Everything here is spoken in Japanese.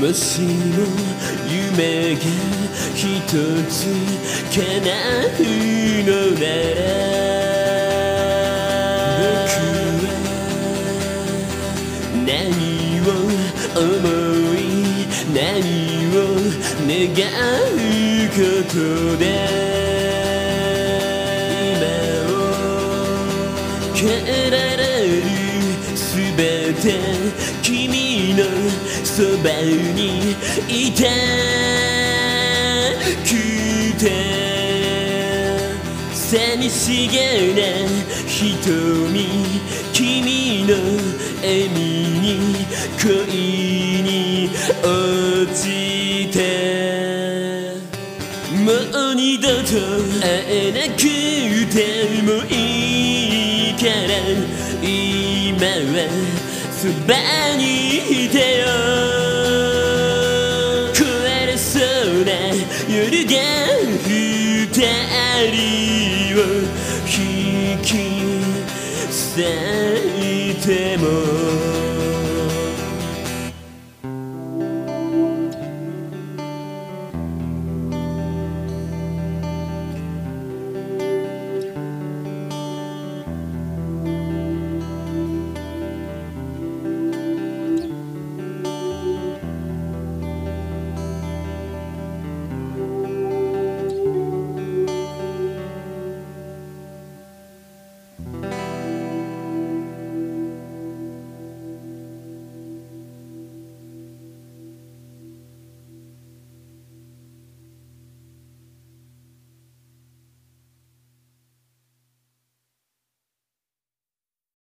もしも夢が一つ叶うのなら僕は何を思い何を願うことで今を変えられるすべて君のそばにいたくて寂しげな瞳君の笑みに恋に落ちて。もう二度と会えなくてもいいから今はそばにいてよ。壊れそうな夜が二人を引き裂いても。